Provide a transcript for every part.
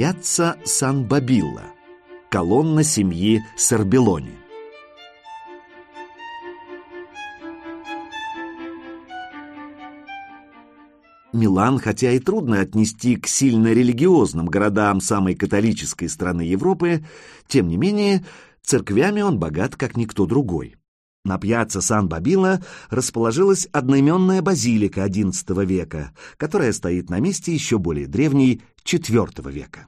Пьяцца Сан-Бабилла, колонна семьи Сорбелони. Милан, хотя и трудно отнести к сильно религиозным городам самой католической страны Европы, тем не менее, церквями он богат, как никто другой. На пьяцца Сан-Бабило расположилась одноименная базилика XI века, которая стоит на месте еще более древней IV века.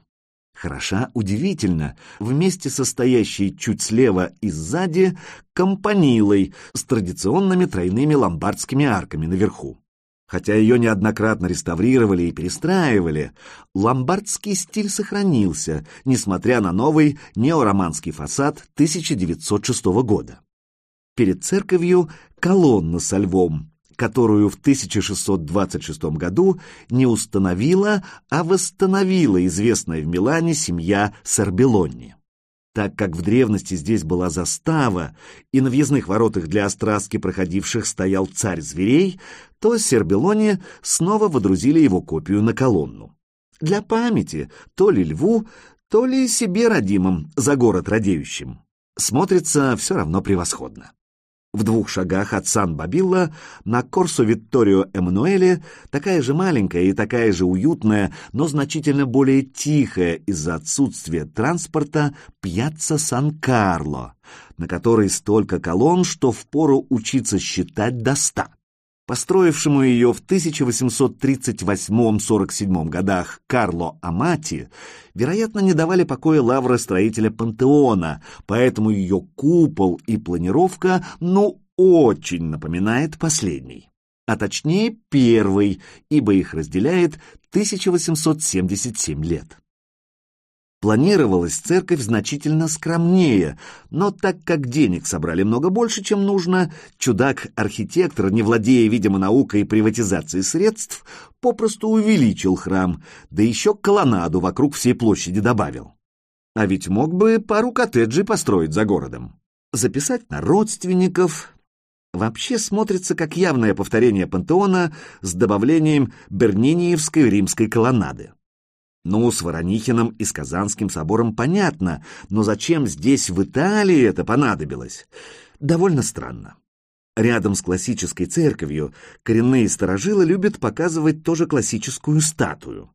Хороша удивительно, вместе состоящей чуть слева и сзади компанилой с традиционными тройными ломбардскими арками наверху. Хотя ее неоднократно реставрировали и перестраивали, ломбардский стиль сохранился, несмотря на новый неороманский фасад 1906 года. Перед церковью колонна со львом, которую в 1626 году не установила, а восстановила известная в Милане семья Сорбелонни. Так как в древности здесь была застава, и на въездных воротах для Остраски проходивших стоял царь зверей, то Сербелоне снова водрузили его копию на колонну. Для памяти то ли льву, то ли себе родимым, за город радеющим. Смотрится все равно превосходно. В двух шагах от Сан-Бабилла на Корсо Витторио Эммануэле такая же маленькая и такая же уютная, но значительно более тихая из-за отсутствия транспорта пьяцца Сан-Карло, на которой столько колонн, что впору учиться считать до ста. Построившему ее в 1838-47 годах Карло Амати, вероятно, не давали покоя лавры строителя пантеона, поэтому ее купол и планировка, ну, очень напоминает последний. А точнее, первый, ибо их разделяет 1877 лет. Планировалась церковь значительно скромнее, но так как денег собрали много больше, чем нужно, чудак-архитектор, не владея, видимо, наукой приватизации средств, попросту увеличил храм, да еще колоннаду вокруг всей площади добавил. А ведь мог бы пару коттеджей построить за городом. Записать на родственников. Вообще смотрится как явное повторение пантеона с добавлением Берниниевской римской колоннады. Ну, с Воронихиным и с Казанским собором понятно, но зачем здесь, в Италии, это понадобилось? Довольно странно. Рядом с классической церковью коренные сторожилы любят показывать тоже классическую статую.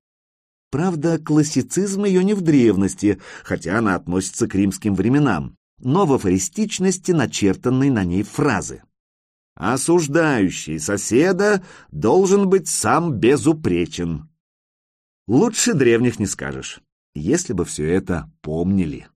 Правда, классицизм ее не в древности, хотя она относится к римским временам, но в афористичности начертанной на ней фразы. «Осуждающий соседа должен быть сам безупречен». Лучше древних не скажешь, если бы все это помнили.